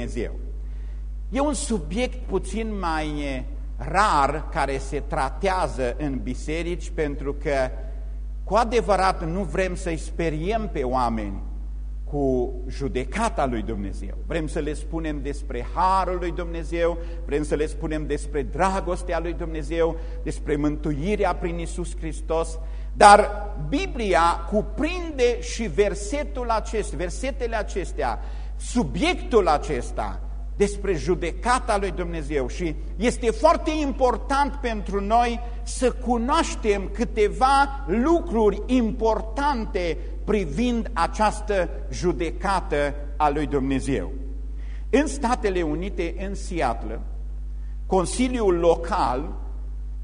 Dumnezeu. E un subiect puțin mai rar care se tratează în biserici pentru că cu adevărat nu vrem să-i speriem pe oameni cu judecata lui Dumnezeu. Vrem să le spunem despre harul lui Dumnezeu, vrem să le spunem despre dragostea lui Dumnezeu, despre mântuirea prin Isus Hristos, dar Biblia cuprinde și versetul acesta, versetele acestea, subiectul acesta despre judecata lui Dumnezeu și este foarte important pentru noi să cunoaștem câteva lucruri importante privind această judecată a lui Dumnezeu. În Statele Unite, în Seattle, Consiliul Local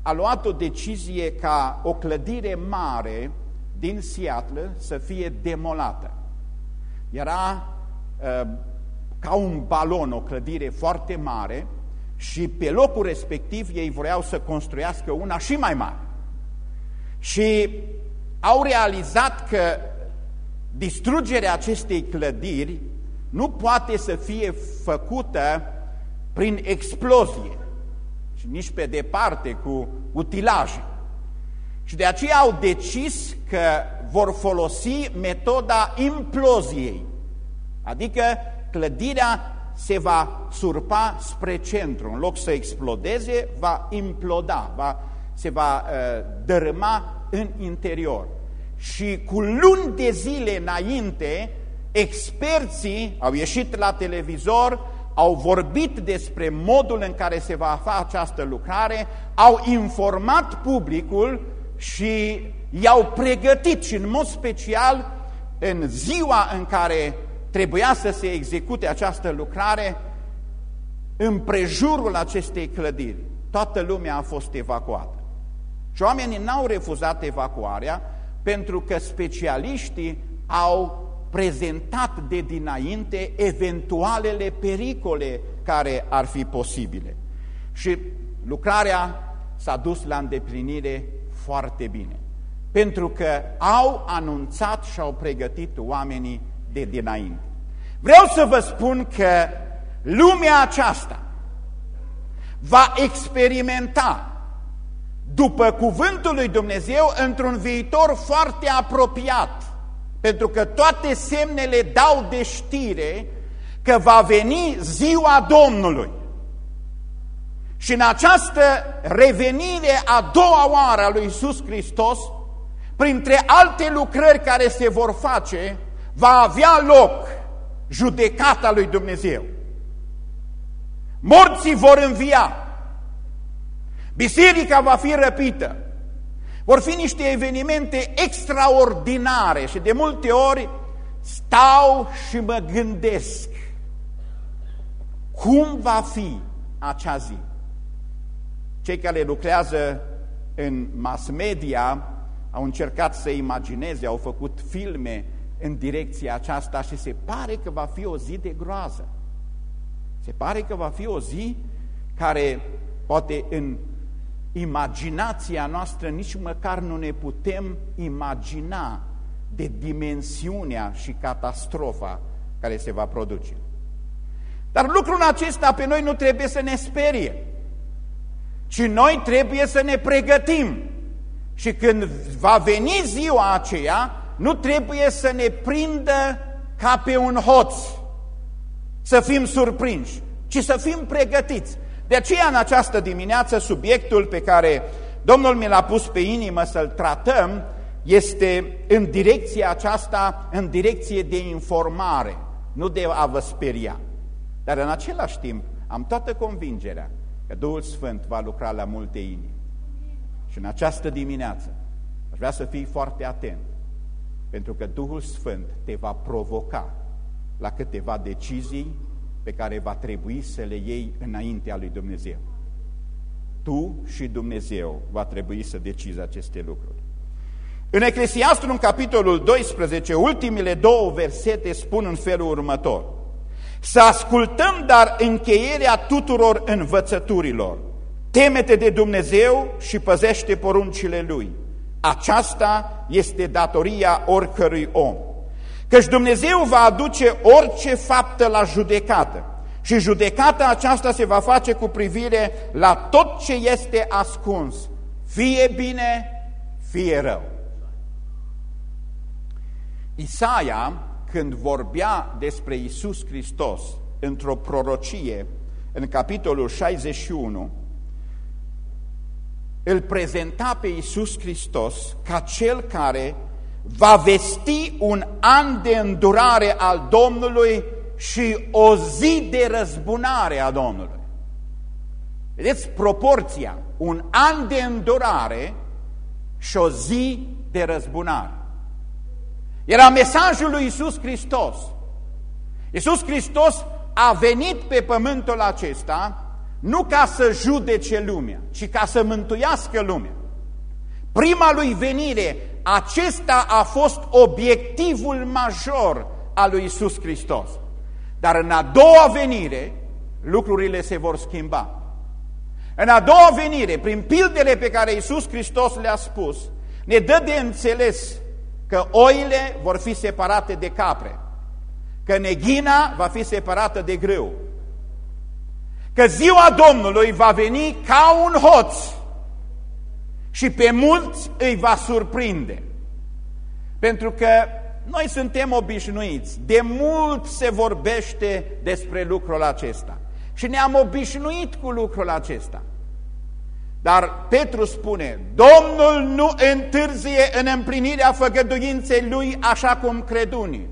a luat o decizie ca o clădire mare din Seattle să fie demolată. Era uh, ca un balon, o clădire foarte mare și pe locul respectiv ei vreau să construiască una și mai mare. Și au realizat că distrugerea acestei clădiri nu poate să fie făcută prin explozie și nici pe departe cu utilaje. Și de aceea au decis că vor folosi metoda imploziei, adică clădirea se va surpa spre centru. În loc să explodeze, va imploda, va, se va uh, dărâma în interior. Și cu luni de zile înainte, experții au ieșit la televizor, au vorbit despre modul în care se va face această lucrare, au informat publicul și i-au pregătit și în mod special în ziua în care trebuia să se execute această lucrare în prejurul acestei clădiri. Toată lumea a fost evacuată. Și oamenii n-au refuzat evacuarea pentru că specialiștii au prezentat de dinainte eventualele pericole care ar fi posibile. Și lucrarea s-a dus la îndeplinire foarte bine, pentru că au anunțat și au pregătit oamenii de dinainte. Vreau să vă spun că lumea aceasta va experimenta după cuvântul lui Dumnezeu într-un viitor foarte apropiat, pentru că toate semnele dau de știre că va veni ziua Domnului. Și în această revenire a doua oară a lui Iisus Hristos, printre alte lucrări care se vor face, va avea loc judecata lui Dumnezeu. Morții vor învia. Biserica va fi răpită. Vor fi niște evenimente extraordinare și de multe ori stau și mă gândesc cum va fi acea zi. Cei care lucrează în mass media au încercat să imagineze, au făcut filme în direcția aceasta și se pare că va fi o zi de groază. Se pare că va fi o zi care poate în imaginația noastră nici măcar nu ne putem imagina de dimensiunea și catastrofa care se va produce. Dar lucrul acesta pe noi nu trebuie să ne sperie, ci noi trebuie să ne pregătim. Și când va veni ziua aceea, nu trebuie să ne prindă ca pe un hoț, să fim surprinși, ci să fim pregătiți. De aceea, în această dimineață, subiectul pe care Domnul mi l-a pus pe inimă să-l tratăm este în direcția aceasta, în direcție de informare, nu de a vă speria. Dar în același timp am toată convingerea că Duhul Sfânt va lucra la multe inimi. Și în această dimineață aș vrea să fii foarte atent pentru că Duhul Sfânt te va provoca la câteva decizii pe care va trebui să le iei înaintea lui Dumnezeu. Tu și Dumnezeu va trebui să decizi aceste lucruri. În Eclesiastul, în capitolul 12, ultimile două versete spun în felul următor. Să ascultăm, dar încheierea tuturor învățăturilor. Temete de Dumnezeu și păzește poruncile Lui aceasta este datoria oricărui om. Căci Dumnezeu va aduce orice faptă la judecată Și judecata aceasta se va face cu privire la tot ce este ascuns, fie bine, fie rău. Isaia, când vorbea despre Isus Hristos într-o prorocie, în capitolul 61, îl prezenta pe Iisus Hristos ca cel care va vesti un an de îndurare al Domnului și o zi de răzbunare a Domnului. Vedeți proporția, un an de îndurare și o zi de răzbunare. Era mesajul lui Iisus Hristos. Iisus Hristos a venit pe pământul acesta nu ca să judece lumea, ci ca să mântuiască lumea. Prima lui venire, acesta a fost obiectivul major al lui Isus Hristos. Dar în a doua venire, lucrurile se vor schimba. În a doua venire, prin pildele pe care Isus Hristos le-a spus, ne dă de înțeles că oile vor fi separate de capre, că neghina va fi separată de grâu, că ziua Domnului va veni ca un hoț și pe mulți îi va surprinde. Pentru că noi suntem obișnuiți, de mult se vorbește despre lucrul acesta și ne-am obișnuit cu lucrul acesta. Dar Petru spune, Domnul nu întârzie în împlinirea făgăduinței lui așa cum cred unii,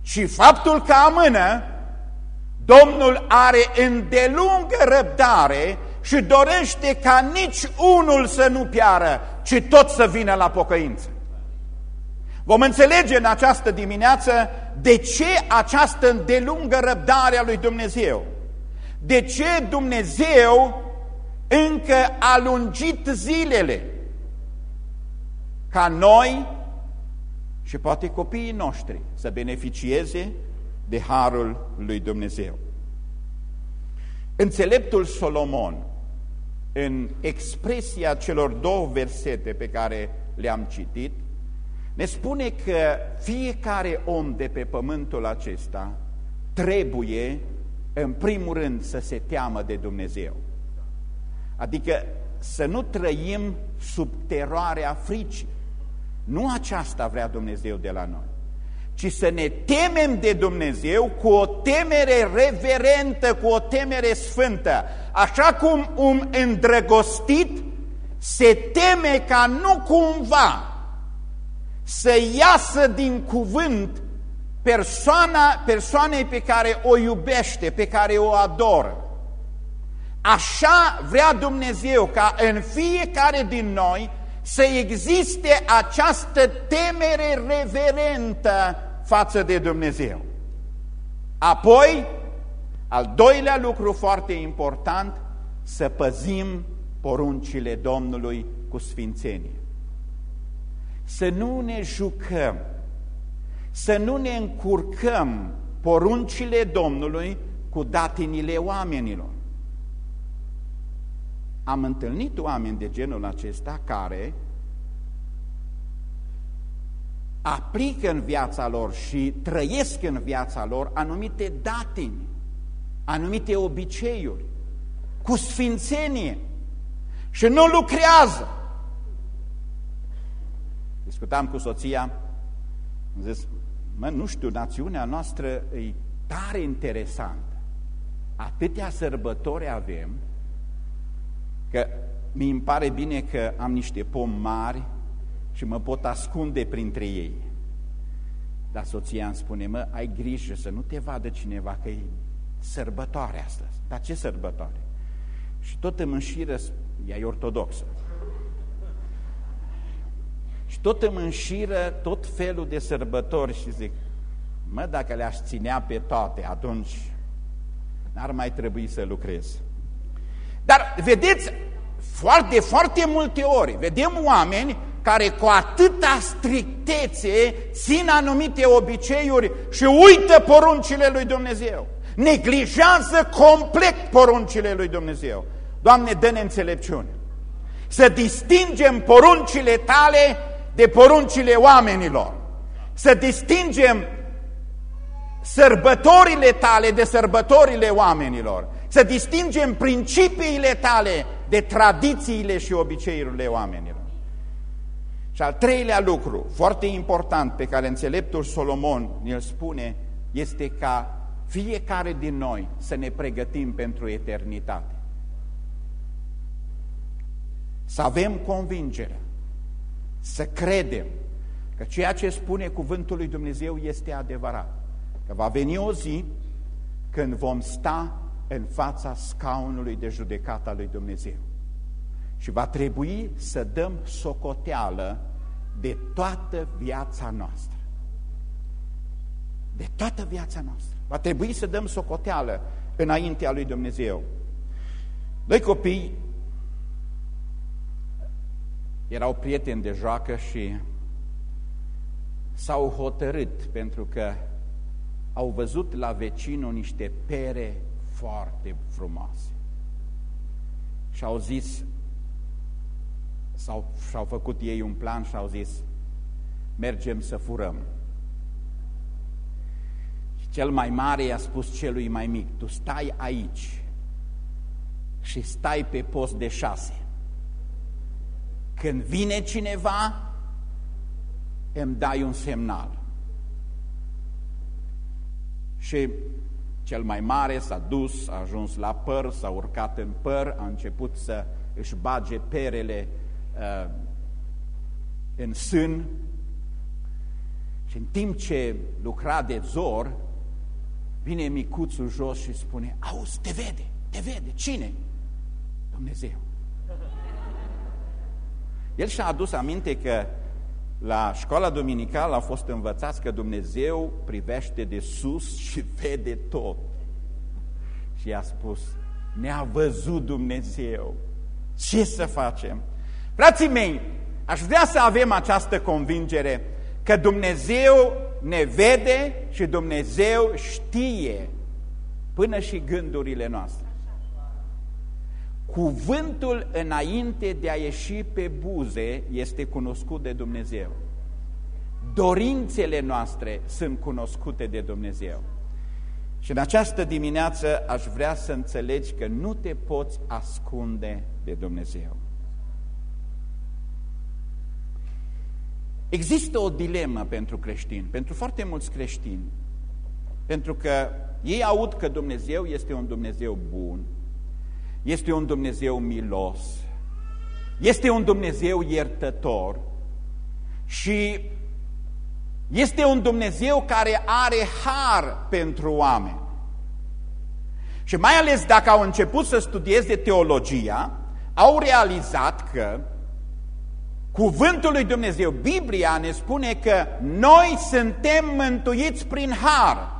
ci faptul că amână Domnul are îndelungă răbdare și dorește ca nici unul să nu piară, ci tot să vină la pocăință. Vom înțelege în această dimineață de ce această îndelungă răbdare a lui Dumnezeu. De ce Dumnezeu încă a lungit zilele ca noi și poate copiii noștri să beneficieze de harul lui Dumnezeu. Înțeleptul Solomon, în expresia celor două versete pe care le-am citit, ne spune că fiecare om de pe pământul acesta trebuie, în primul rând, să se teamă de Dumnezeu. Adică să nu trăim sub teroarea fricii. Nu aceasta vrea Dumnezeu de la noi ci să ne temem de Dumnezeu cu o temere reverentă, cu o temere sfântă. Așa cum un îndrăgostit se teme ca nu cumva să iasă din cuvânt persoana, persoanei pe care o iubește, pe care o adoră. Așa vrea Dumnezeu ca în fiecare din noi să existe această temere reverentă față de Dumnezeu. Apoi, al doilea lucru foarte important, să păzim poruncile Domnului cu sfințenie. Să nu ne jucăm, să nu ne încurcăm poruncile Domnului cu datinile oamenilor. Am întâlnit oameni de genul acesta care aplică în viața lor și trăiesc în viața lor anumite datini, anumite obiceiuri, cu sfințenie și nu lucrează. Discutam cu soția, am zis, mă, nu știu, națiunea noastră e tare interesantă. Atâtea sărbători avem, că mi îmi pare bine că am niște pomi mari și mă pot ascunde printre ei. Dar soția îmi spune, mă, ai grijă să nu te vadă cineva că e sărbătoare astăzi. Dar ce sărbătoare? Și tot îmi înșiră, ea e ortodoxă, și tot îmi înșiră tot felul de sărbători și zic, mă, dacă le-aș ținea pe toate, atunci n-ar mai trebui să lucrez. Dar vedeți, foarte, foarte multe ori, vedem oameni care cu atâta strictețe țin anumite obiceiuri și uită poruncile lui Dumnezeu. Neglijează complet poruncile lui Dumnezeu. Doamne, dă-ne înțelepciune. Să distingem poruncile tale de poruncile oamenilor. Să distingem sărbătorile tale de sărbătorile oamenilor, să distingem principiile tale de tradițiile și obiceiurile oamenilor. Și al treilea lucru, foarte important, pe care înțeleptul Solomon îl spune, este ca fiecare din noi să ne pregătim pentru eternitate. Să avem convingerea, să credem că ceea ce spune cuvântul lui Dumnezeu este adevărat. Că va veni o zi când vom sta în fața scaunului de judecată al lui Dumnezeu. Și va trebui să dăm socoteală de toată viața noastră. De toată viața noastră. Va trebui să dăm socoteală înaintea lui Dumnezeu. Doi copii erau prieteni de joacă și s-au hotărât pentru că au văzut la vecinul niște pere foarte frumoase. Și au zis, și-au făcut ei un plan și au zis, mergem să furăm. Și cel mai mare i-a spus celui mai mic, tu stai aici și stai pe post de șase. Când vine cineva, îmi dai un semnal. Și cel mai mare s-a dus, a ajuns la păr, s-a urcat în păr, a început să își bage perele uh, în sân și în timp ce lucra de zor, vine micuțul jos și spune, auzi, te vede, te vede, cine? Dumnezeu. El și-a adus aminte că la școala dominicală a fost învățați că Dumnezeu privește de sus și vede tot. Și i-a spus, ne-a văzut Dumnezeu. Ce să facem? Frații mei, aș vrea să avem această convingere că Dumnezeu ne vede și Dumnezeu știe până și gândurile noastre. Cuvântul înainte de a ieși pe buze este cunoscut de Dumnezeu. Dorințele noastre sunt cunoscute de Dumnezeu. Și în această dimineață aș vrea să înțelegi că nu te poți ascunde de Dumnezeu. Există o dilemă pentru creștini, pentru foarte mulți creștini, pentru că ei aud că Dumnezeu este un Dumnezeu bun, este un Dumnezeu milos, este un Dumnezeu iertător și este un Dumnezeu care are har pentru oameni. Și mai ales dacă au început să studieze teologia, au realizat că cuvântul lui Dumnezeu, Biblia ne spune că noi suntem mântuiți prin har.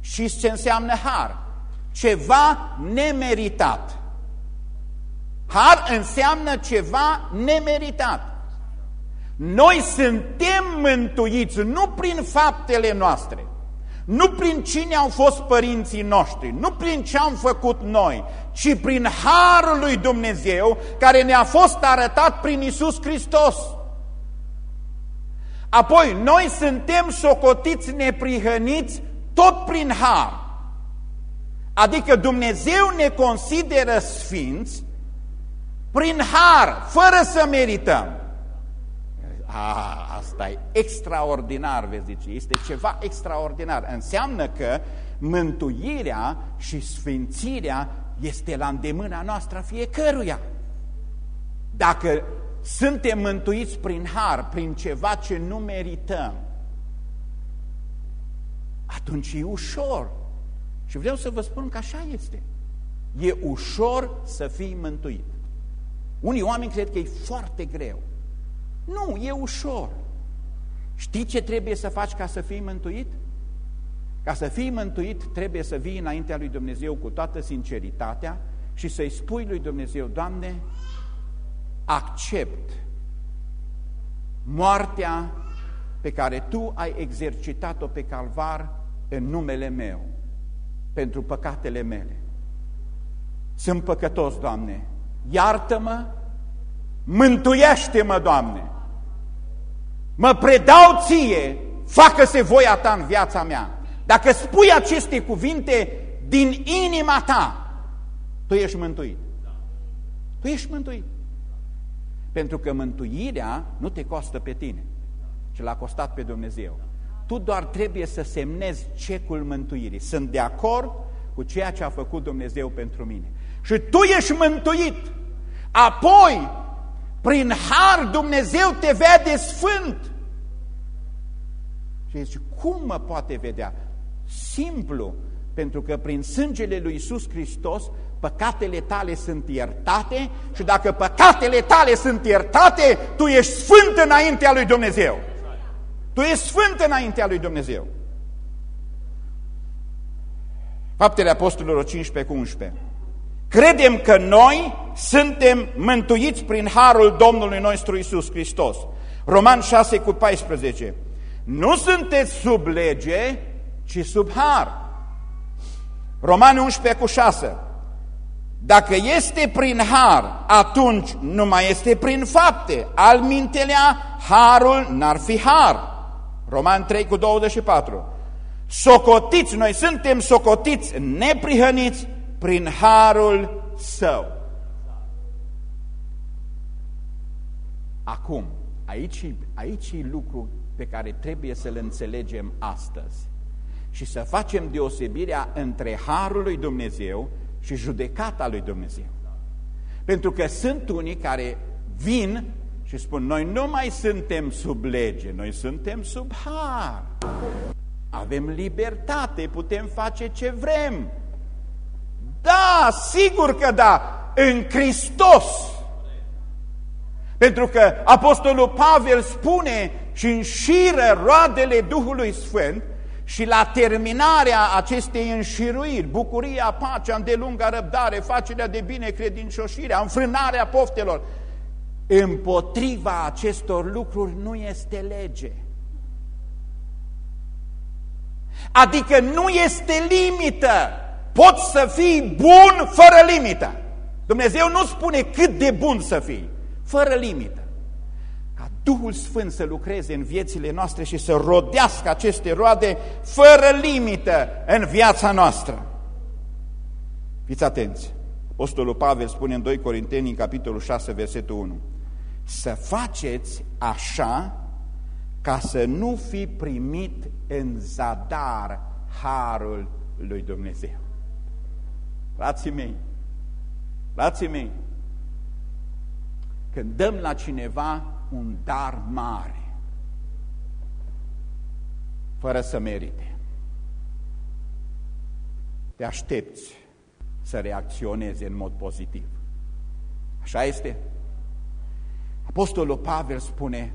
Și ce înseamnă har? Ceva nemeritat. Har înseamnă ceva nemeritat. Noi suntem mântuiți nu prin faptele noastre, nu prin cine au fost părinții noștri, nu prin ce am făcut noi, ci prin Harul lui Dumnezeu care ne-a fost arătat prin Isus Hristos. Apoi, noi suntem socotiți neprihăniți tot prin Har. Adică Dumnezeu ne consideră sfinți prin har, fără să merităm. A, asta e extraordinar, vezi zice, este ceva extraordinar. Înseamnă că mântuirea și sfințirea este la îndemâna noastră fiecăruia. Dacă suntem mântuiți prin har, prin ceva ce nu merităm, atunci e ușor și vreau să vă spun că așa este. E ușor să fii mântuit. Unii oameni cred că e foarte greu. Nu, e ușor. Știi ce trebuie să faci ca să fii mântuit? Ca să fii mântuit trebuie să vii înaintea lui Dumnezeu cu toată sinceritatea și să-i spui lui Dumnezeu, Doamne, accept moartea pe care Tu ai exercitat-o pe calvar în numele meu pentru păcatele mele. Sunt păcătos, Doamne, iartă-mă, mântuiește-mă, Doamne, mă predau Ție, facă-se voia Ta în viața mea. Dacă spui aceste cuvinte din inima ta, tu ești mântuit. Tu ești mântuit. Pentru că mântuirea nu te costă pe tine, ci l-a costat pe Dumnezeu. Tu doar trebuie să semnezi cecul mântuirii. Sunt de acord cu ceea ce a făcut Dumnezeu pentru mine. Și tu ești mântuit. Apoi, prin har, Dumnezeu te vede sfânt. Și zice, cum mă poate vedea? Simplu, pentru că prin sângele lui Iisus Hristos păcatele tale sunt iertate și dacă păcatele tale sunt iertate, tu ești sfânt înaintea lui Dumnezeu. Tu ești sfânt înaintea lui Dumnezeu. Faptele Apostolilor 15 cu 11. Credem că noi suntem mântuiți prin harul Domnului nostru Isus Hristos. Roman 6 cu 14. Nu sunteți sub lege, ci sub har. Roman 11 cu 6. Dacă este prin har, atunci nu mai este prin fapte. Al mintelea, harul n-ar fi har. Roman 3 cu 24. Socotiți, noi suntem socotiți neprihăniți prin harul său. Acum, aici, aici e lucru pe care trebuie să-l înțelegem astăzi și să facem deosebirea între harul lui Dumnezeu și judecata lui Dumnezeu. Pentru că sunt unii care vin și spun, noi nu mai suntem sub lege, noi suntem sub har. Avem libertate, putem face ce vrem. Da, sigur că da, în Hristos. Pentru că Apostolul Pavel spune și înșiră roadele Duhului Sfânt și la terminarea acestei înșiruiri, bucuria, pacea, îndelunga răbdare, facerea de bine, credincioșirea, înfrânarea poftelor, împotriva acestor lucruri nu este lege. Adică nu este limită. Poți să fii bun fără limită. Dumnezeu nu spune cât de bun să fii, fără limită. Ca Duhul Sfânt să lucreze în viețile noastre și să rodească aceste roade fără limită în viața noastră. Fiți atenți! Apostolul Pavel spune în 2 Corinteni, în capitolul 6, versetul 1, să faceți așa ca să nu fi primit în zadar harul lui Dumnezeu. Frații mei, frații mei, când dăm la cineva un dar mare, fără să merite, te aștepți să reacționeze în mod pozitiv. Așa este? Apostolul Pavel spune,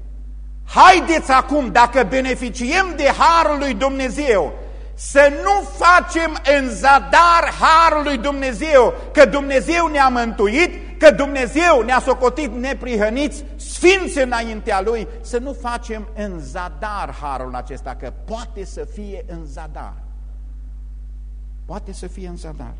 haideți acum, dacă beneficiem de Harul lui Dumnezeu, să nu facem în zadar Harul lui Dumnezeu, că Dumnezeu ne-a mântuit, că Dumnezeu ne-a socotit neprihăniți, sfinți înaintea Lui, să nu facem în zadar Harul acesta, că poate să fie în zadar. Poate să fie în zadar.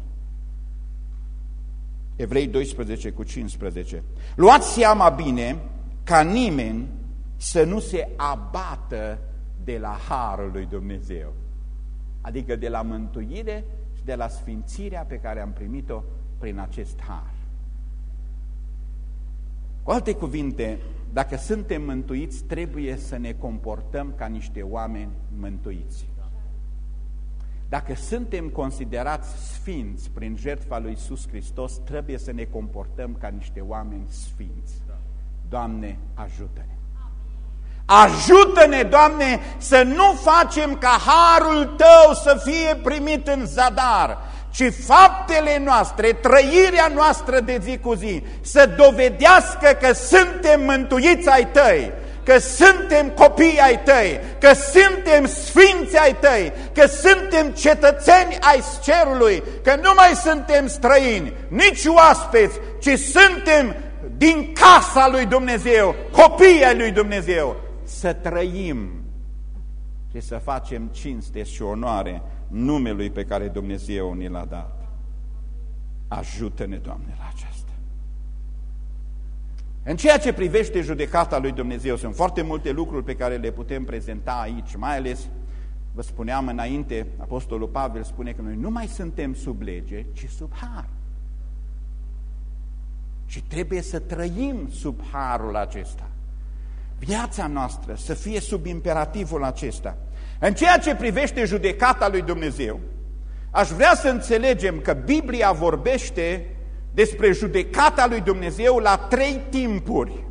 Evrei 12 cu 15. Luați seama bine ca nimeni să nu se abată de la harul lui Dumnezeu, adică de la mântuire și de la sfințirea pe care am primit-o prin acest har. Cu alte cuvinte, dacă suntem mântuiți, trebuie să ne comportăm ca niște oameni mântuiți. Dacă suntem considerați sfinți prin jertfa lui Iisus Hristos, trebuie să ne comportăm ca niște oameni sfinți. Doamne, ajută-ne! Ajută-ne, Doamne, să nu facem ca harul Tău să fie primit în zadar, ci faptele noastre, trăirea noastră de zi cu zi, să dovedească că suntem mântuiți ai Tăi, că suntem copii ai tăi, că suntem sfinți ai tăi, că suntem cetățeni ai cerului, că nu mai suntem străini, nici oaspeți, ci suntem din casa lui Dumnezeu, copii ai lui Dumnezeu, să trăim și să facem cinste și onoare numelui pe care Dumnezeu ni l-a dat. Ajută-ne, Doamne, la aceasta. În ceea ce privește judecata lui Dumnezeu, sunt foarte multe lucruri pe care le putem prezenta aici, mai ales Vă spuneam înainte, Apostolul Pavel spune că noi nu mai suntem sub lege, ci sub har. Și trebuie să trăim sub harul acesta. Viața noastră să fie sub imperativul acesta. În ceea ce privește judecata lui Dumnezeu, aș vrea să înțelegem că Biblia vorbește despre judecata lui Dumnezeu la trei timpuri.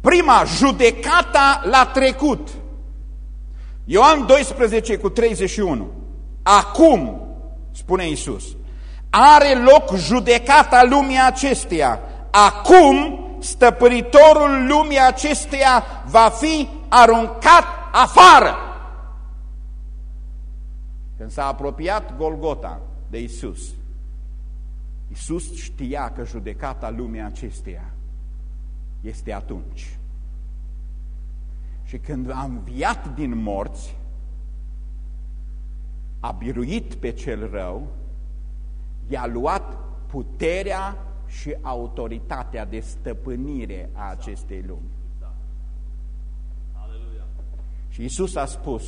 Prima, judecata la trecut. Ioan 12 cu 31. Acum, spune Isus, are loc judecata lumii acesteia. Acum, stăpânitorul lumii acesteia va fi aruncat afară. Când s-a apropiat Golgota de Isus, Isus știa că judecata lumii acesteia este atunci. Și când a înviat din morți, a biruit pe cel rău, i-a luat puterea și autoritatea de stăpânire a acestei lumi. Și Isus a spus,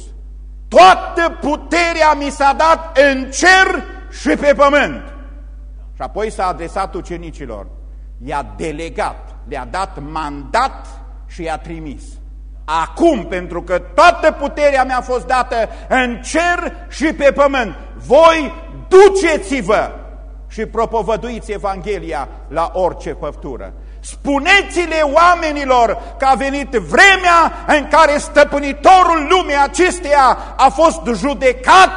toată puterea mi s-a dat în cer și pe pământ. Și apoi s-a adresat ucenicilor, i-a delegat, le-a dat mandat și i-a trimis. Acum, pentru că toată puterea mi-a fost dată în cer și pe pământ, voi duceți-vă și propovăduiți Evanghelia la orice păftură. Spuneți-le oamenilor că a venit vremea în care stăpânitorul lumii acesteia a fost judecat,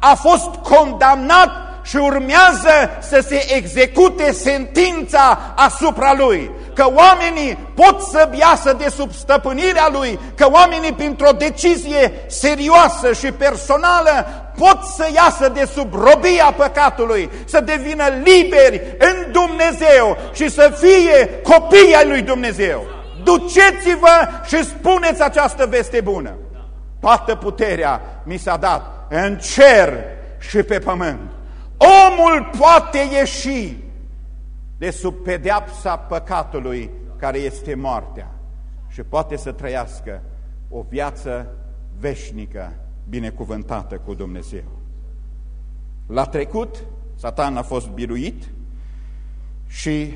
a fost condamnat și urmează să se execute sentința asupra lui. Că oamenii pot să iasă de sub stăpânirea lui, că oamenii printr-o decizie serioasă și personală pot să iasă de sub robia păcatului, să devină liberi în Dumnezeu și să fie copii ai lui Dumnezeu. Duceți-vă și spuneți această veste bună. Toată puterea mi s-a dat în cer și pe pământ. Omul poate ieși de sub pedeapsa păcatului care este moartea și poate să trăiască o viață veșnică binecuvântată cu Dumnezeu. La trecut, Satan a fost biruit și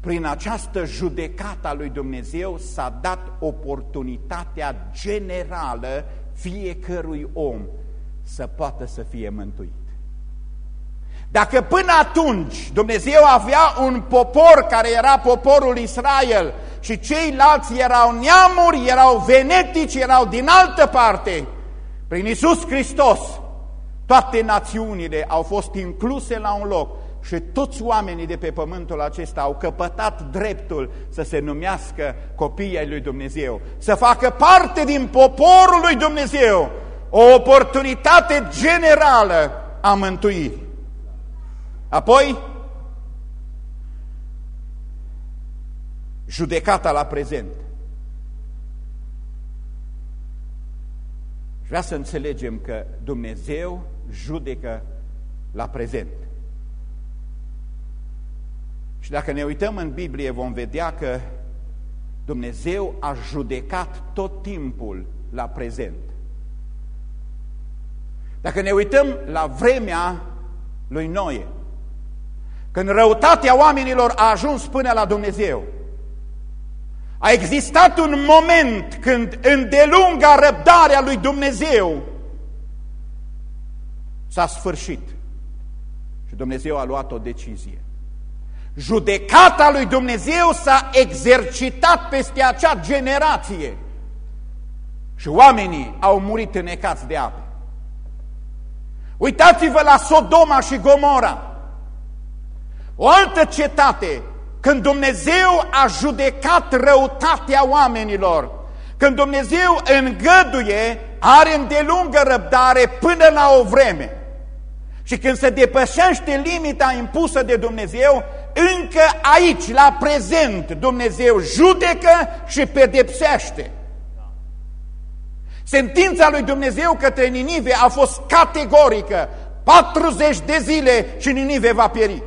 prin această judecată a lui Dumnezeu s-a dat oportunitatea generală fiecărui om să poată să fie mântuit. Dacă până atunci Dumnezeu avea un popor care era poporul Israel și ceilalți erau neamuri, erau venetici, erau din altă parte, prin Isus Hristos, toate națiunile au fost incluse la un loc și toți oamenii de pe pământul acesta au căpătat dreptul să se numească copiii ai lui Dumnezeu, să facă parte din poporul lui Dumnezeu, o oportunitate generală a mântuirii. Apoi, judecata la prezent. Vrea să înțelegem că Dumnezeu judecă la prezent. Și dacă ne uităm în Biblie vom vedea că Dumnezeu a judecat tot timpul la prezent. Dacă ne uităm la vremea lui Noe, când răutatea oamenilor a ajuns până la Dumnezeu, a existat un moment când îndelunga răbdarea lui Dumnezeu s-a sfârșit și Dumnezeu a luat o decizie. Judecata lui Dumnezeu s-a exercitat peste acea generație și oamenii au murit înecați de apă. Uitați-vă la Sodoma și Gomora. O altă cetate, când Dumnezeu a judecat răutatea oamenilor, când Dumnezeu îngăduie, are îndelungă răbdare până la o vreme. Și când se depășește limita impusă de Dumnezeu, încă aici, la prezent, Dumnezeu judecă și pedepsește. Sentința lui Dumnezeu către Ninive a fost categorică. 40 de zile și Ninive va pieri.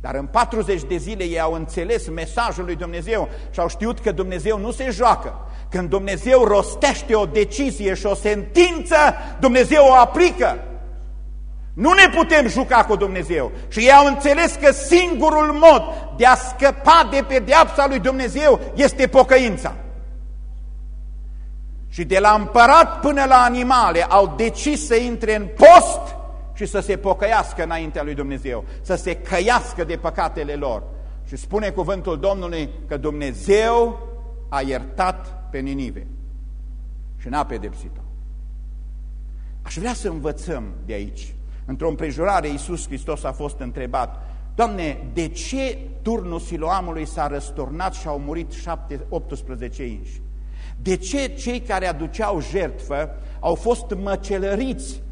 Dar în 40 de zile ei au înțeles mesajul lui Dumnezeu și au știut că Dumnezeu nu se joacă, Când Dumnezeu rostește o decizie și o sentință, Dumnezeu o aplică. Nu ne putem juca cu Dumnezeu. Și ei au înțeles că singurul mod de a scăpa de pedeapsa lui Dumnezeu este pocăința. Și de la împărat până la animale au decis să intre în post și să se pocăiască înaintea lui Dumnezeu, să se căiască de păcatele lor. Și spune cuvântul Domnului că Dumnezeu a iertat pe Ninive și n-a pedepsit-o. Aș vrea să învățăm de aici. Într-o împrejurare, Iisus Hristos a fost întrebat, Doamne, de ce turnul Siloamului s-a răsturnat și au murit 7, 18 inși? De ce cei care aduceau jertfă au fost măcelăriți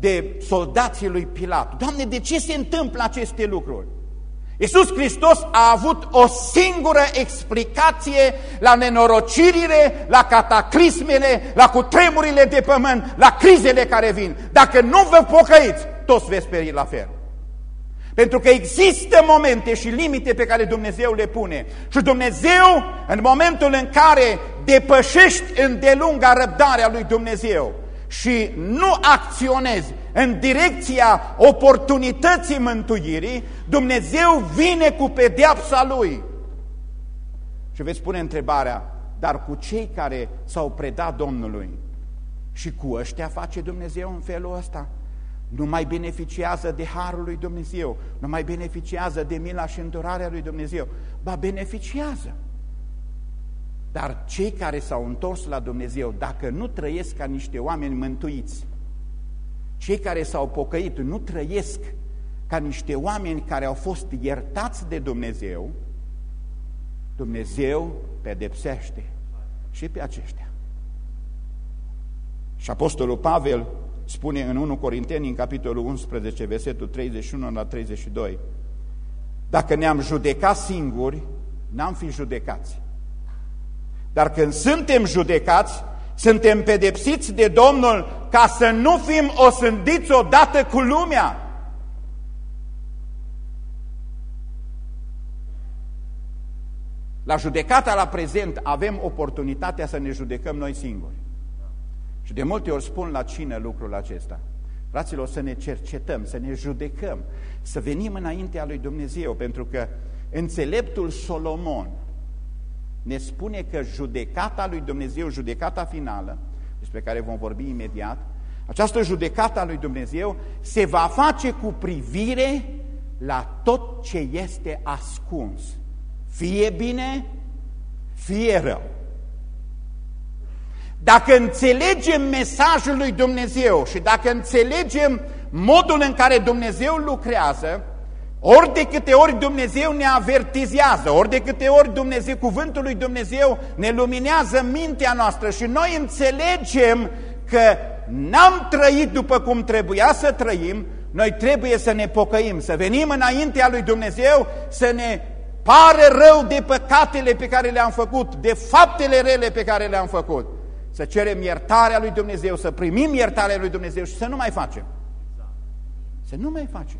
de soldații lui Pilat? Doamne, de ce se întâmplă aceste lucruri? Iisus Hristos a avut o singură explicație la nenorocirile, la cataclismele, la cutremurile de pământ, la crizele care vin. Dacă nu vă pocăiți, toți veți peri la fel. Pentru că există momente și limite pe care Dumnezeu le pune. Și Dumnezeu, în momentul în care depășești îndelunga răbdarea lui Dumnezeu și nu acționezi în direcția oportunității mântuirii, Dumnezeu vine cu pedeapsa Lui. Și veți pune întrebarea, dar cu cei care s-au predat Domnului și cu ăștia face Dumnezeu în felul ăsta? Nu mai beneficiază de harul lui Dumnezeu, nu mai beneficiază de mila și îndurarea lui Dumnezeu, ba beneficiază. Dar cei care s-au întors la Dumnezeu, dacă nu trăiesc ca niște oameni mântuiți, cei care s-au pocăit nu trăiesc ca niște oameni care au fost iertați de Dumnezeu, Dumnezeu pedepsește și pe aceștia. Și Apostolul Pavel spune în 1 Corinteni, în capitolul 11, versetul 31 la 32, dacă ne-am judecat singuri, n-am fi judecați. Dar când suntem judecați, suntem pedepsiți de Domnul ca să nu fim osândiți odată cu lumea. La judecata la prezent avem oportunitatea să ne judecăm noi singuri. Și de multe ori spun la cine lucrul acesta. Fraților, să ne cercetăm, să ne judecăm, să venim înaintea lui Dumnezeu, pentru că înțeleptul Solomon ne spune că judecata lui Dumnezeu, judecata finală, despre care vom vorbi imediat, această judecată a lui Dumnezeu se va face cu privire la tot ce este ascuns, fie bine, fie rău. Dacă înțelegem mesajul lui Dumnezeu și dacă înțelegem modul în care Dumnezeu lucrează, ori de câte ori Dumnezeu ne avertizează, ori de câte ori Dumnezeu, cuvântul lui Dumnezeu ne luminează mintea noastră și noi înțelegem că n-am trăit după cum trebuia să trăim, noi trebuie să ne pocăim, să venim înaintea lui Dumnezeu, să ne pare rău de păcatele pe care le-am făcut, de faptele rele pe care le-am făcut să cerem iertarea lui Dumnezeu, să primim iertarea lui Dumnezeu și să nu mai facem. Să nu mai facem.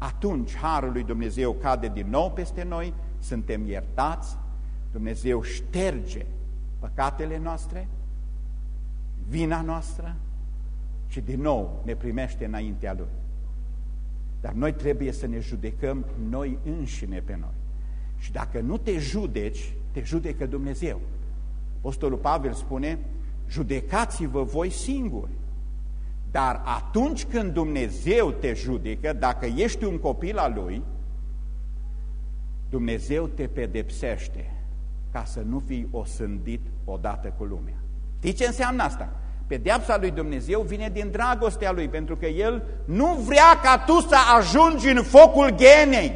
Atunci Harul lui Dumnezeu cade din nou peste noi, suntem iertați, Dumnezeu șterge păcatele noastre, vina noastră și din nou ne primește înaintea Lui. Dar noi trebuie să ne judecăm noi înșine pe noi. Și dacă nu te judeci, te judecă Dumnezeu. Apostolul Pavel spune, judecați-vă voi singuri. Dar atunci când Dumnezeu te judecă, dacă ești un copil al Lui, Dumnezeu te pedepsește ca să nu fii osândit odată cu lumea. Știi ce înseamnă asta? Pedeapsa lui Dumnezeu vine din dragostea Lui, pentru că El nu vrea ca tu să ajungi în focul genei.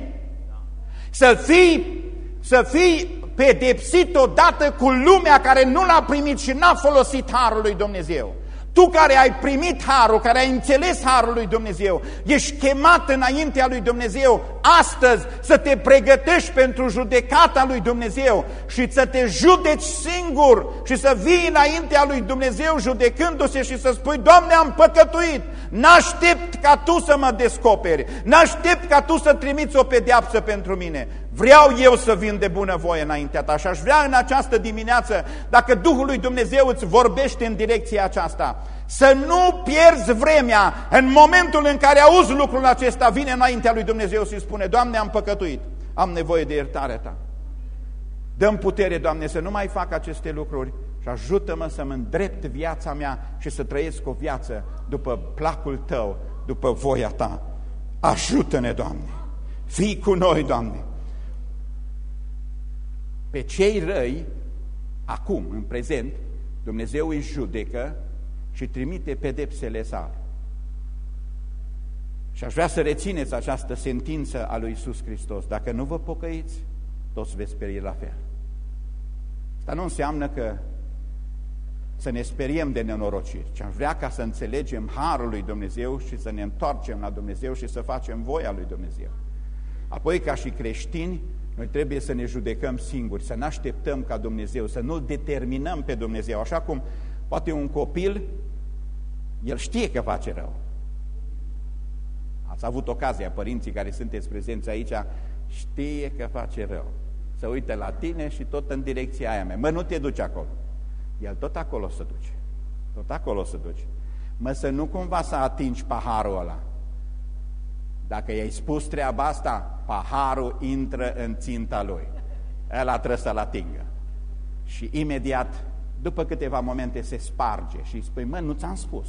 Să fii, să fii pedepsit odată cu lumea care nu l-a primit și n-a folosit harul lui Dumnezeu. Tu care ai primit harul, care ai înțeles harul lui Dumnezeu, ești chemat înaintea lui Dumnezeu astăzi să te pregătești pentru judecata lui Dumnezeu și să te judeci singur și să vii înaintea lui Dumnezeu judecându-se și să spui, Doamne, am păcătuit, n-aștept ca Tu să mă descoperi, n-aștept ca Tu să trimiți o pedeapsă pentru mine, Vreau eu să vin de bunăvoie înaintea ta și aș vrea în această dimineață, dacă Duhul lui Dumnezeu îți vorbește în direcția aceasta, să nu pierzi vremea în momentul în care auzi lucrul acesta, vine înaintea lui Dumnezeu și spune, Doamne, am păcătuit, am nevoie de iertarea ta. Dăm putere, Doamne, să nu mai fac aceste lucruri și ajută-mă să-mi îndrept viața mea și să trăiesc o viață după placul Tău, după voia Ta. Ajută-ne, Doamne! Fii cu noi, Doamne! Pe cei răi, acum, în prezent, Dumnezeu îi judecă și trimite pedepsele sale. Și aș vrea să rețineți această sentință a lui Iisus Hristos. Dacă nu vă pocăiți, toți veți speri la fel. Asta nu înseamnă că să ne speriem de nenorociri, ci am vrea ca să înțelegem Harul lui Dumnezeu și să ne întoarcem la Dumnezeu și să facem voia lui Dumnezeu. Apoi, ca și creștini, noi trebuie să ne judecăm singuri, să ne așteptăm ca Dumnezeu, să nu determinăm pe Dumnezeu, așa cum poate un copil, el știe că face rău. Ați avut ocazia, părinții care sunteți prezenți aici, știe că face rău. Să uite la tine și tot în direcția aia mea. Mă, nu te duci acolo. El tot acolo se duce. Tot acolo se duce. Mă, să nu cumva să atingi paharul ăla. Dacă i-ai spus treaba asta, paharul intră în ținta lui. Ăla trebuie să-l atingă. Și imediat, după câteva momente, se sparge și îi spui, mă, nu ți-am spus.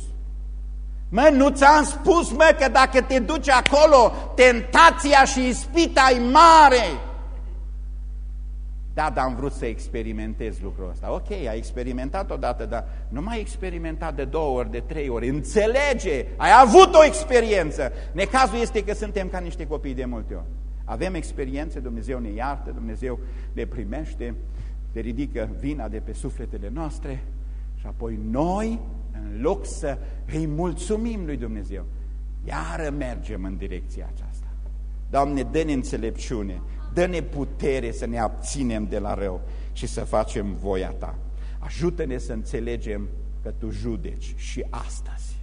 Mă, nu ți-am spus, mă, că dacă te duci acolo, tentația și ispita e mare. Da, dar am vrut să experimentez lucrul ăsta. Ok, ai experimentat odată, dar nu mai ai experimentat de două ori, de trei ori. Înțelege, ai avut o experiență. Necazul este că suntem ca niște copii de multe ori. Avem experiențe, Dumnezeu ne iartă, Dumnezeu le primește, le ridică vina de pe sufletele noastre și apoi noi, în loc să îi mulțumim lui Dumnezeu, iară mergem în direcția aceasta. Doamne, dă-ne înțelepciune, Dă-ne putere să ne abținem de la rău și să facem voia Ta. Ajută-ne să înțelegem că Tu judeci și astăzi.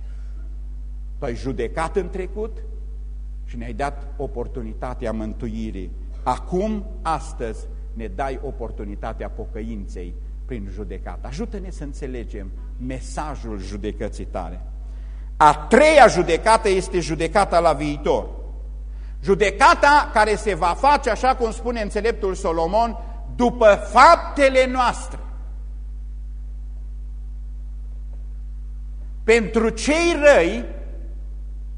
Tu ai judecat în trecut și ne-ai dat oportunitatea mântuirii. Acum, astăzi, ne dai oportunitatea pocăinței prin judecată. Ajută-ne să înțelegem mesajul judecății tale. A treia judecată este judecata la viitor. Judecata care se va face, așa cum spune înțeleptul Solomon, după faptele noastre. Pentru cei răi,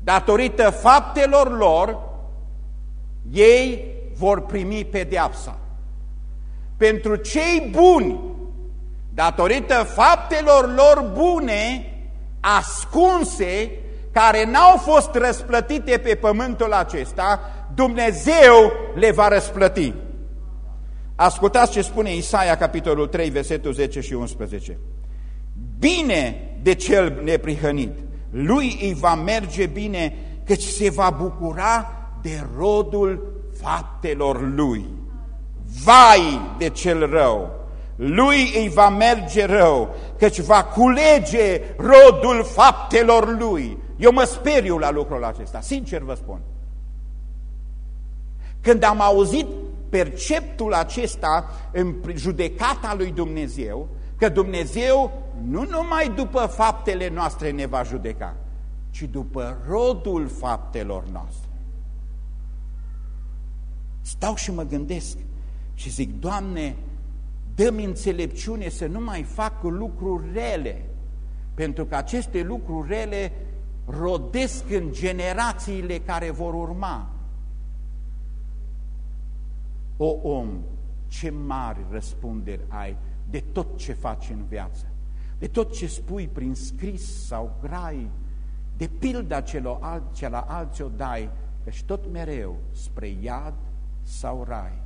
datorită faptelor lor, ei vor primi pedeapsa. Pentru cei buni, datorită faptelor lor bune, ascunse, care n-au fost răsplătite pe pământul acesta, Dumnezeu le va răsplăti. Ascultați ce spune Isaia, capitolul 3, versetul 10 și 11. Bine de cel neprihănit, lui îi va merge bine, căci se va bucura de rodul faptelor lui. Vai de cel rău! Lui îi va merge rău, căci va culege rodul faptelor lui. Eu mă speriu la lucrul acesta, sincer vă spun. Când am auzit perceptul acesta în judecata lui Dumnezeu, că Dumnezeu nu numai după faptele noastre ne va judeca, ci după rodul faptelor noastre. Stau și mă gândesc și zic, Doamne, dă-mi înțelepciune să nu mai fac lucruri rele, pentru că aceste lucruri rele rodesc în generațiile care vor urma. O om, ce mari răspunderi ai de tot ce faci în viață, de tot ce spui prin scris sau grai, de pilda celor alți o dai, căci tot mereu spre iad sau rai,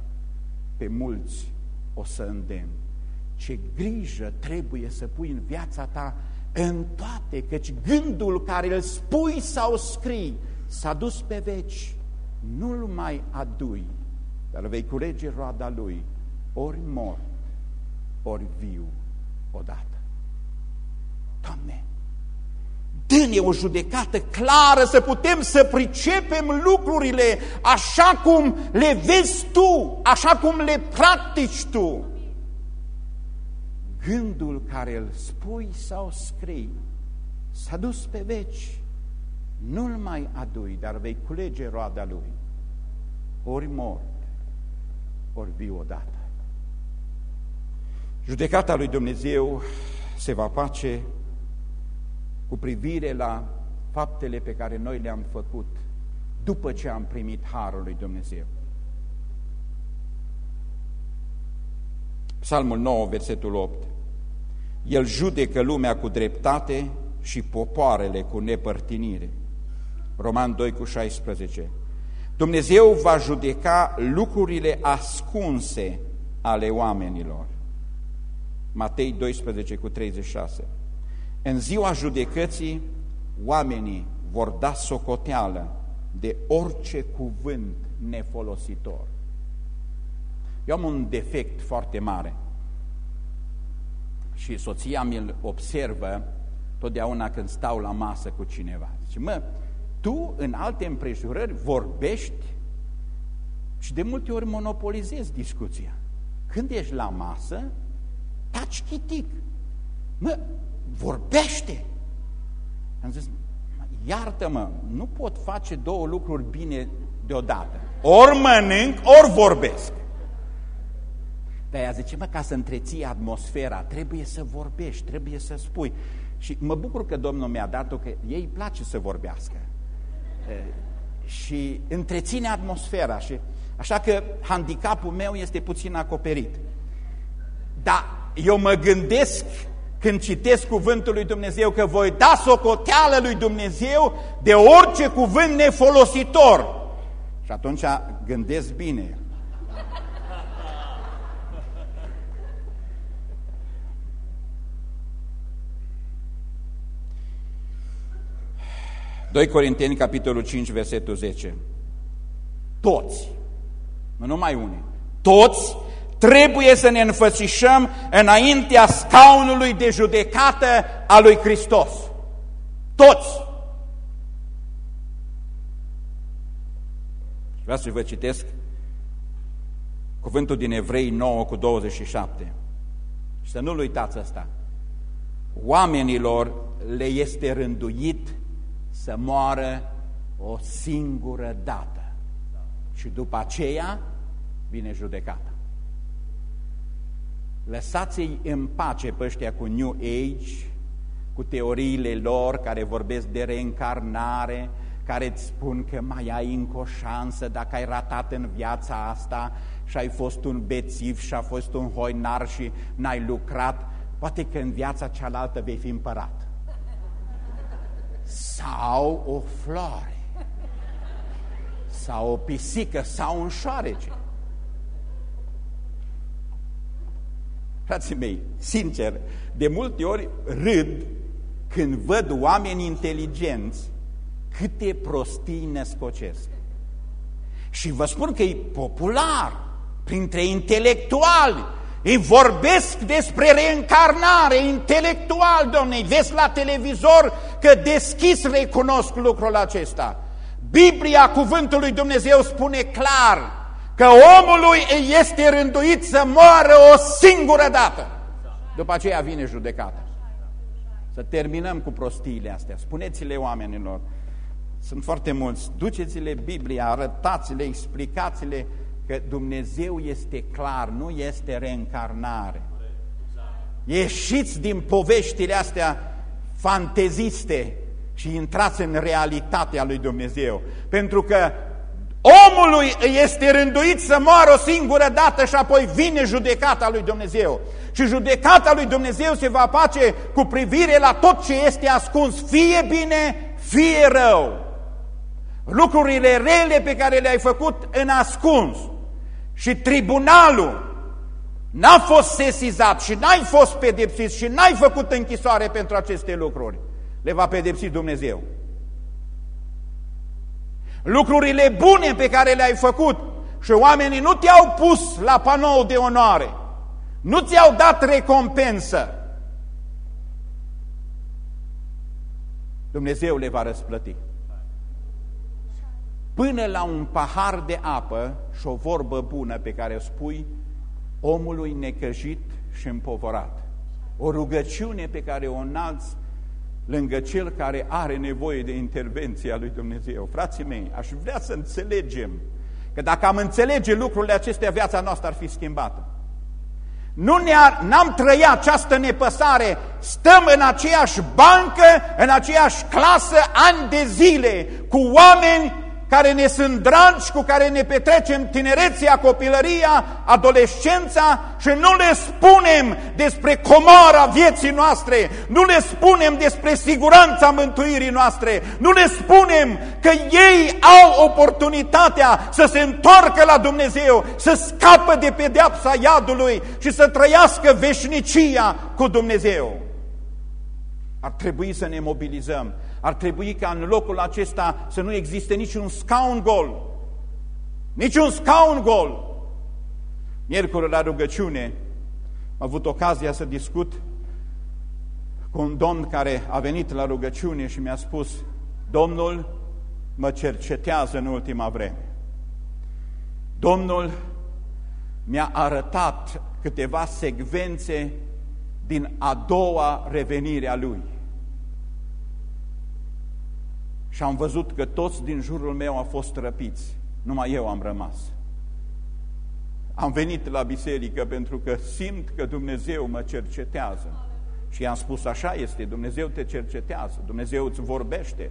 pe mulți o să îndemn. Ce grijă trebuie să pui în viața ta în toate, căci gândul care îl spui sau scrii s-a dus pe veci, nu-l mai adui, dar vei curege roada lui, ori mor, ori viu odată. Doamne, Dă-ne o judecată clară, să putem să pricepem lucrurile așa cum le vezi tu, așa cum le practici tu. Gândul care îl spui sau scrii s-a dus pe veci. Nu-l mai adui, dar vei culege roada lui. Ori mor, ori vii odată. Judecata lui Dumnezeu se va face cu privire la faptele pe care noi le-am făcut după ce am primit Harul lui Dumnezeu. Psalmul 9, versetul 8. El judecă lumea cu dreptate și popoarele cu nepărtinire. Roman 2 cu 16. Dumnezeu va judeca lucrurile ascunse ale oamenilor. Matei 12 cu 36. În ziua judecății, oamenii vor da socoteală de orice cuvânt nefolositor. Eu am un defect foarte mare și soția mi-l observă totdeauna când stau la masă cu cineva. Zice, mă, tu în alte împrejurări vorbești și de multe ori monopolizezi discuția. Când ești la masă, taci chitic. Mă, vorbește! Am zis, iartă-mă, nu pot face două lucruri bine deodată. Ori mănânc, ori vorbesc. Dar ea zice, mă, ca să întreții atmosfera, trebuie să vorbești, trebuie să spui. Și mă bucur că Domnul mi-a dat-o, că ei place să vorbească. E, și întreține atmosfera. Și, așa că handicapul meu este puțin acoperit. Dar eu mă gândesc când citesc cuvântul lui Dumnezeu că voi da socoteală lui Dumnezeu de orice cuvânt nefolositor. Și atunci gândesc bine. 2 Corinteni, capitolul 5, versetul 10. Toți, nu numai unii, toți trebuie să ne înfățișăm înaintea scaunului de judecată a lui Hristos. Toți! Vreau să vă citesc cuvântul din Evrei 9 cu 27. Și să nu-l uitați asta. Oamenilor le este rânduit să moară o singură dată. Și după aceea vine judecata. Lăsați-i în pace pe ăștia cu New Age, cu teoriile lor care vorbesc de reîncarnare, care îți spun că mai ai încă o șansă dacă ai ratat în viața asta și ai fost un bețiv și a fost un hoinar și n-ai lucrat, poate că în viața cealaltă vei fi împărat sau o floare, sau o pisică, sau un șoarece. Frații mei, sincer, de multe ori râd când văd oameni inteligenți câte prostii născocesc. Și vă spun că e popular, printre intelectuali, îi vorbesc despre reîncarnare intelectual, domne, vezi la televizor că deschis recunosc lucrul acesta. Biblia, cuvântul lui Dumnezeu spune clar că omului îi este rânduit să moară o singură dată. După aceea vine judecata. Să terminăm cu prostiile astea. Spuneți-le oamenilor, sunt foarte mulți, duceți-le Biblia, arătați-le, explicați-le că Dumnezeu este clar, nu este reîncarnare. Ieșiți din poveștile astea fanteziste și intrați în realitatea lui Dumnezeu. Pentru că omului este rânduit să moară o singură dată și apoi vine judecata lui Dumnezeu. Și judecata lui Dumnezeu se va face cu privire la tot ce este ascuns, fie bine, fie rău. Lucrurile rele pe care le-ai făcut în ascuns și tribunalul n-a fost sesizat și n-ai fost pedepsit și n-ai făcut închisoare pentru aceste lucruri, le va pedepsi Dumnezeu. Lucrurile bune pe care le-ai făcut și oamenii nu te-au pus la panou de onoare, nu ți-au dat recompensă, Dumnezeu le va răsplăti. Până la un pahar de apă și o vorbă bună pe care o spui omului necăjit și împovorat. O rugăciune pe care o înalți lângă cel care are nevoie de intervenția lui Dumnezeu. Frații mei, aș vrea să înțelegem că dacă am înțelege lucrurile acestea, viața noastră ar fi schimbată. Nu n-am trăit această nepăsare, stăm în aceeași bancă, în aceeași clasă, ani de zile, cu oameni care ne sunt dragi, cu care ne petrecem tinerețea, copilăria, adolescența și nu le spunem despre comara vieții noastre, nu le spunem despre siguranța mântuirii noastre, nu le spunem că ei au oportunitatea să se întoarcă la Dumnezeu, să scapă de pedeapsa iadului și să trăiască veșnicia cu Dumnezeu. Ar trebui să ne mobilizăm ar trebui ca în locul acesta să nu existe niciun scaun gol. Niciun scaun gol. Miercuri la rugăciune am avut ocazia să discut cu un domn care a venit la rugăciune și mi-a spus Domnul mă cercetează în ultima vreme. Domnul mi-a arătat câteva secvențe din a doua revenire a Lui. Și am văzut că toți din jurul meu au fost răpiți. Numai eu am rămas. Am venit la biserică pentru că simt că Dumnezeu mă cercetează. Și i-am spus, așa este, Dumnezeu te cercetează, Dumnezeu îți vorbește,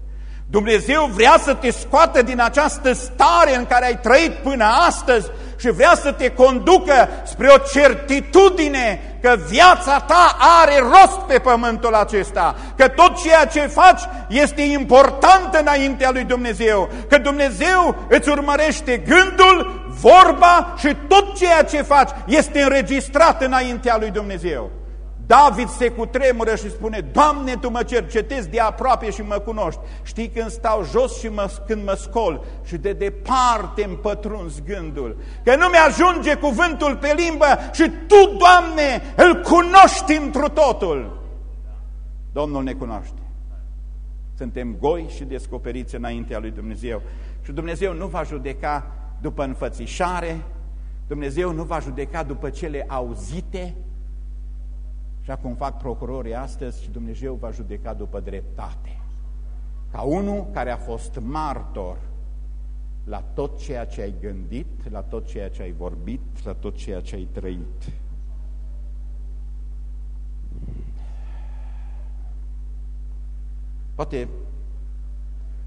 Dumnezeu vrea să te scoată din această stare în care ai trăit până astăzi și vrea să te conducă spre o certitudine că viața ta are rost pe pământul acesta, că tot ceea ce faci este important înaintea lui Dumnezeu, că Dumnezeu îți urmărește gândul, vorba și tot ceea ce faci este înregistrat înaintea lui Dumnezeu. David se cutremură și spune, Doamne, Tu mă cercetezi de aproape și mă cunoști. Știi când stau jos și mă, când mă scol și de departe îmi pătrunzi gândul. Că nu mi-ajunge cuvântul pe limbă și Tu, Doamne, îl cunoști întru totul. Domnul ne cunoaște. Suntem goi și descoperiți înaintea lui Dumnezeu. Și Dumnezeu nu va judeca după înfățișare, Dumnezeu nu va judeca după cele auzite, Așa cum fac procurorii astăzi și Dumnezeu va judeca după dreptate. Ca unul care a fost martor la tot ceea ce ai gândit, la tot ceea ce ai vorbit, la tot ceea ce ai trăit. Poate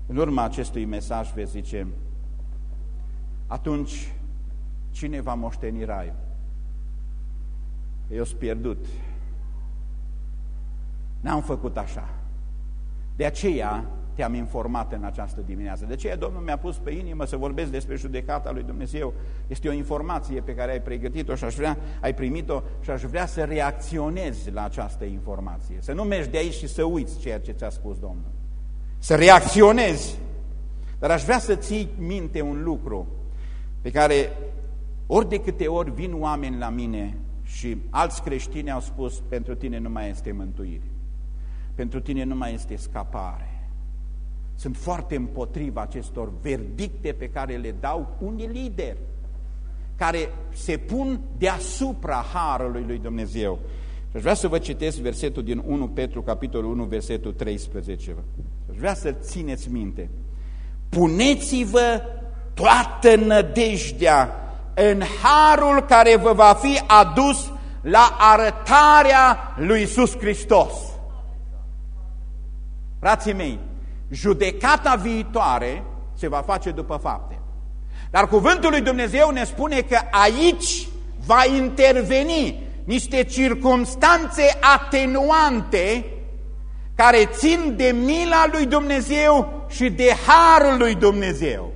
în urma acestui mesaj veți zice, atunci cine va moșteni raiul? Eu sunt pierdut. N-am făcut așa. De aceea te-am informat în această dimineață. De aceea Domnul mi-a pus pe inimă să vorbesc despre judecata lui Dumnezeu. Este o informație pe care ai pregătit-o și aș vrea, ai primit-o și aș vrea să reacționezi la această informație. Să nu mergi de aici și să uiți ceea ce ți-a spus Domnul. Să reacționezi. Dar aș vrea să ții minte un lucru pe care ori de câte ori vin oameni la mine și alți creștini au spus, pentru tine nu mai este mântuire. Pentru tine nu mai este scapare. Sunt foarte împotriva acestor verdicte pe care le dau unii lideri, care se pun deasupra harului lui Dumnezeu. Și aș vrea să vă citesc versetul din 1 Petru, capitolul 1, versetul 13. Aș vrea să țineți minte. Puneți-vă toată nădejdea în harul care vă va fi adus la arătarea lui Iisus Hristos. Frații mei, judecata viitoare se va face după fapte. Dar cuvântul lui Dumnezeu ne spune că aici va interveni niște circumstanțe atenuante care țin de mila lui Dumnezeu și de harul lui Dumnezeu.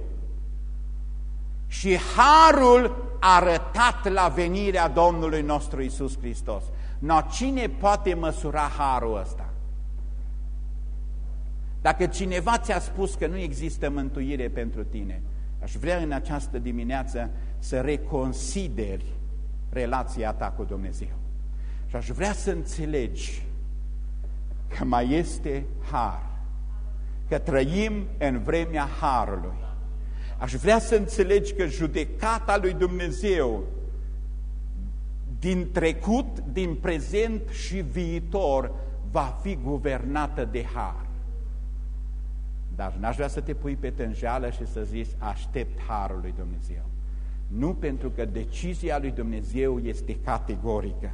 Și harul arătat la venirea Domnului nostru Isus Hristos. No, cine poate măsura harul ăsta? Dacă cineva ți-a spus că nu există mântuire pentru tine, aș vrea în această dimineață să reconsideri relația ta cu Dumnezeu. Și aș vrea să înțelegi că mai este har, că trăim în vremea Harului. Aș vrea să înțelegi că judecata lui Dumnezeu din trecut, din prezent și viitor va fi guvernată de Har. Dar n-aș vrea să te pui pe tânjeală și să zici aștept Harul lui Dumnezeu. Nu pentru că decizia lui Dumnezeu este categorică.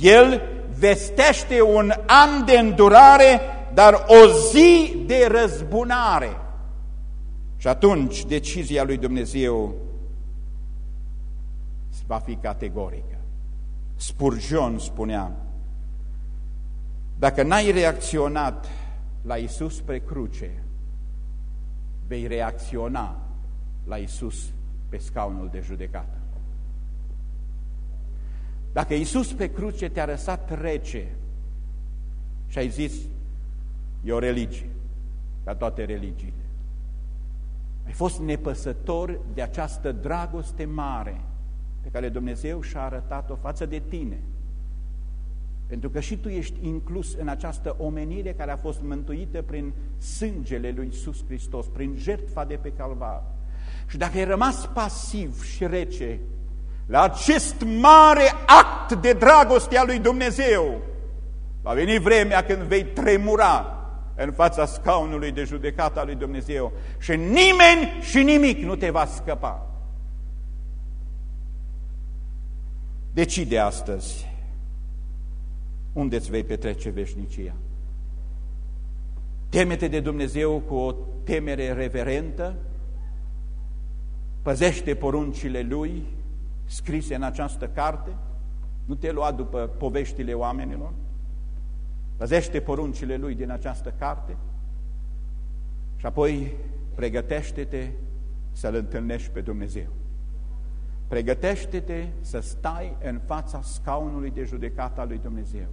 El vestește un an de îndurare, dar o zi de răzbunare. Și atunci decizia lui Dumnezeu va fi categorică. Spurgeon spunea, dacă n-ai reacționat la Isus pe cruce, vei reacționa la Isus pe scaunul de judecată. Dacă Isus pe cruce te-a lăsat rece și ai zis, e o religie, ca toate religiile, ai fost nepăsător de această dragoste mare pe care Dumnezeu și-a arătat-o față de tine. Pentru că și tu ești inclus în această omenire care a fost mântuită prin sângele lui Iisus Hristos, prin jertfa de pe calvar. Și dacă ai rămas pasiv și rece la acest mare act de dragoste a lui Dumnezeu, va veni vremea când vei tremura în fața scaunului de judecată a lui Dumnezeu și nimeni și nimic nu te va scăpa. Decide astăzi unde îți vei petrece veșnicia. Temete de Dumnezeu cu o temere reverentă, păzește poruncile Lui scrise în această carte, nu te lua după poveștile oamenilor, păzește poruncile Lui din această carte și apoi pregătește-te să-L întâlnești pe Dumnezeu. Pregătește-te să stai în fața scaunului de judecată al lui Dumnezeu.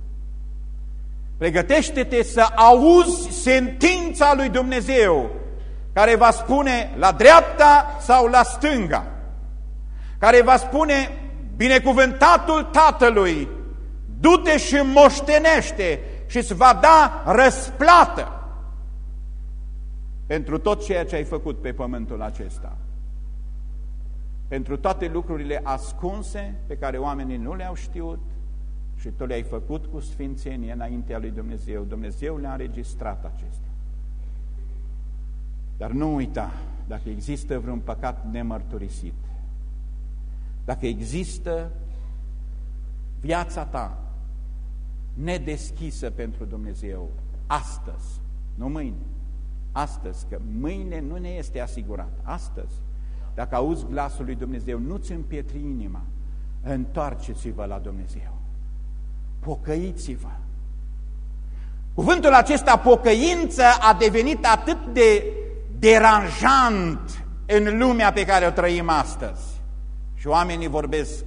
Pregătește-te să auzi sentința lui Dumnezeu, care va spune la dreapta sau la stânga, care va spune binecuvântatul Tatălui, du-te și moștenește și îți va da răsplată pentru tot ceea ce ai făcut pe pământul acesta pentru toate lucrurile ascunse pe care oamenii nu le-au știut și tu le-ai făcut cu sfințenie înaintea lui Dumnezeu. Dumnezeu le-a înregistrat acestea. Dar nu uita, dacă există vreun păcat nemărturisit, dacă există viața ta nedeschisă pentru Dumnezeu, astăzi, nu mâine, astăzi, că mâine nu ne este asigurat, astăzi, dacă auzi glasul lui Dumnezeu, nu-ți împietri inima, întoarceți-vă la Dumnezeu. Pocăiți-vă. Cuvântul acesta, pocăință, a devenit atât de deranjant în lumea pe care o trăim astăzi. Și oamenii vorbesc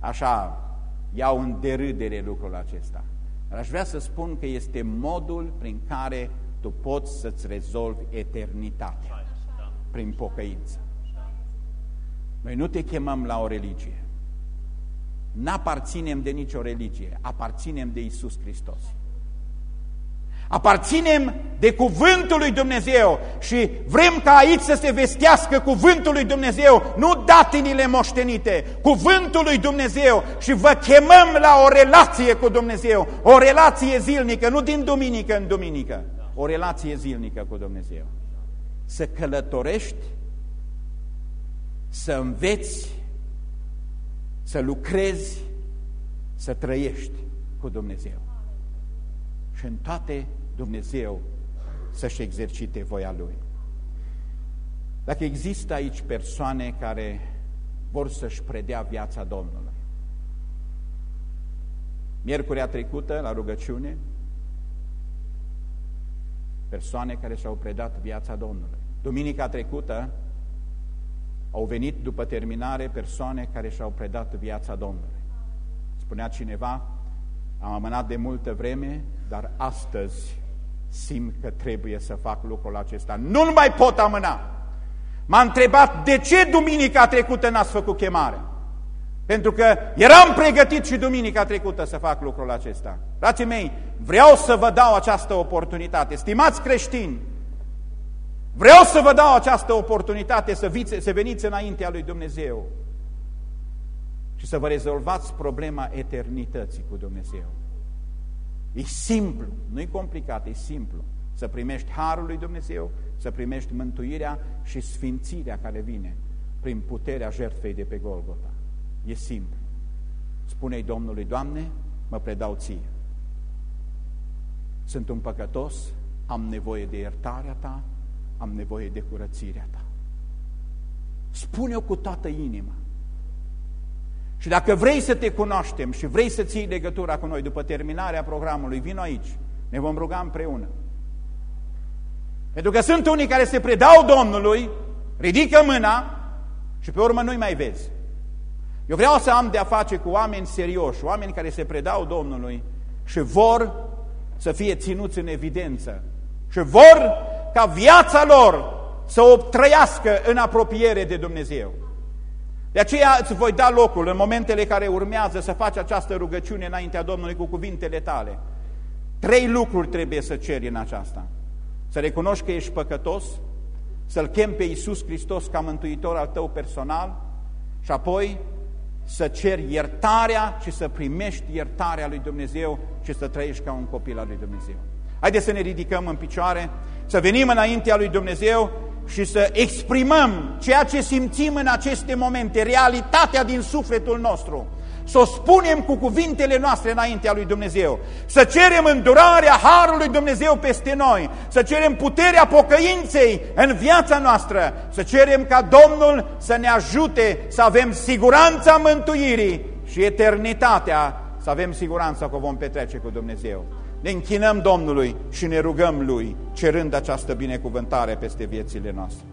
așa, iau în derâdere lucrul acesta. Dar aș vrea să spun că este modul prin care tu poți să-ți rezolvi eternitatea, prin pocăință. Noi nu te chemăm la o religie. N-aparținem de nicio religie, aparținem de Isus Hristos. Aparținem de cuvântul lui Dumnezeu și vrem ca aici să se vestească cuvântul lui Dumnezeu, nu datinile moștenite, cuvântul lui Dumnezeu și vă chemăm la o relație cu Dumnezeu, o relație zilnică, nu din duminică în duminică, o relație zilnică cu Dumnezeu. Să călătorești să înveți, să lucrezi, să trăiești cu Dumnezeu. Și în toate Dumnezeu să-și exercite voia Lui. Dacă există aici persoane care vor să-și predea viața Domnului, Miercurea trecută, la rugăciune, persoane care și-au predat viața Domnului. Duminica trecută, au venit după terminare persoane care și-au predat viața Domnului. Spunea cineva, am amânat de multă vreme, dar astăzi simt că trebuie să fac lucrul acesta. Nu mai pot amâna! M-a întrebat de ce duminica trecută n-ați făcut chemare. Pentru că eram pregătit și duminica trecută să fac lucrul acesta. Frații mei, vreau să vă dau această oportunitate. Stimați creștini, Vreau să vă dau această oportunitate să, viți, să veniți înaintea lui Dumnezeu și să vă rezolvați problema eternității cu Dumnezeu. E simplu, nu e complicat, e simplu să primești Harul lui Dumnezeu, să primești mântuirea și sfințirea care vine prin puterea jertfei de pe Golgota. E simplu. Spune-i Domnului, Doamne, mă predau ție. Sunt un păcătos, am nevoie de iertarea ta, am nevoie de curățirea ta. Spune-o cu toată inima. Și dacă vrei să te cunoaștem și vrei să ții legătura cu noi după terminarea programului, vin aici, ne vom ruga împreună. Pentru că sunt unii care se predau Domnului, ridică mâna și pe urmă nu-i mai vezi. Eu vreau să am de-a face cu oameni serioși, oameni care se predau Domnului și vor să fie ținuți în evidență și vor ca viața lor să o trăiască în apropiere de Dumnezeu. De aceea îți voi da locul în momentele care urmează să faci această rugăciune înaintea Domnului cu cuvintele tale. Trei lucruri trebuie să ceri în aceasta. Să recunoști că ești păcătos, să-L chem pe Iisus Hristos ca mântuitor al tău personal și apoi să ceri iertarea și să primești iertarea lui Dumnezeu și să trăiești ca un copil al lui Dumnezeu. Haideți să ne ridicăm în picioare, să venim înaintea lui Dumnezeu și să exprimăm ceea ce simțim în aceste momente, realitatea din sufletul nostru. Să o spunem cu cuvintele noastre înaintea lui Dumnezeu, să cerem îndurarea Harului Dumnezeu peste noi, să cerem puterea pocăinței în viața noastră, să cerem ca Domnul să ne ajute să avem siguranța mântuirii și eternitatea, să avem siguranța că o vom petrece cu Dumnezeu. Ne închinăm Domnului și ne rugăm Lui, cerând această binecuvântare peste viețile noastre.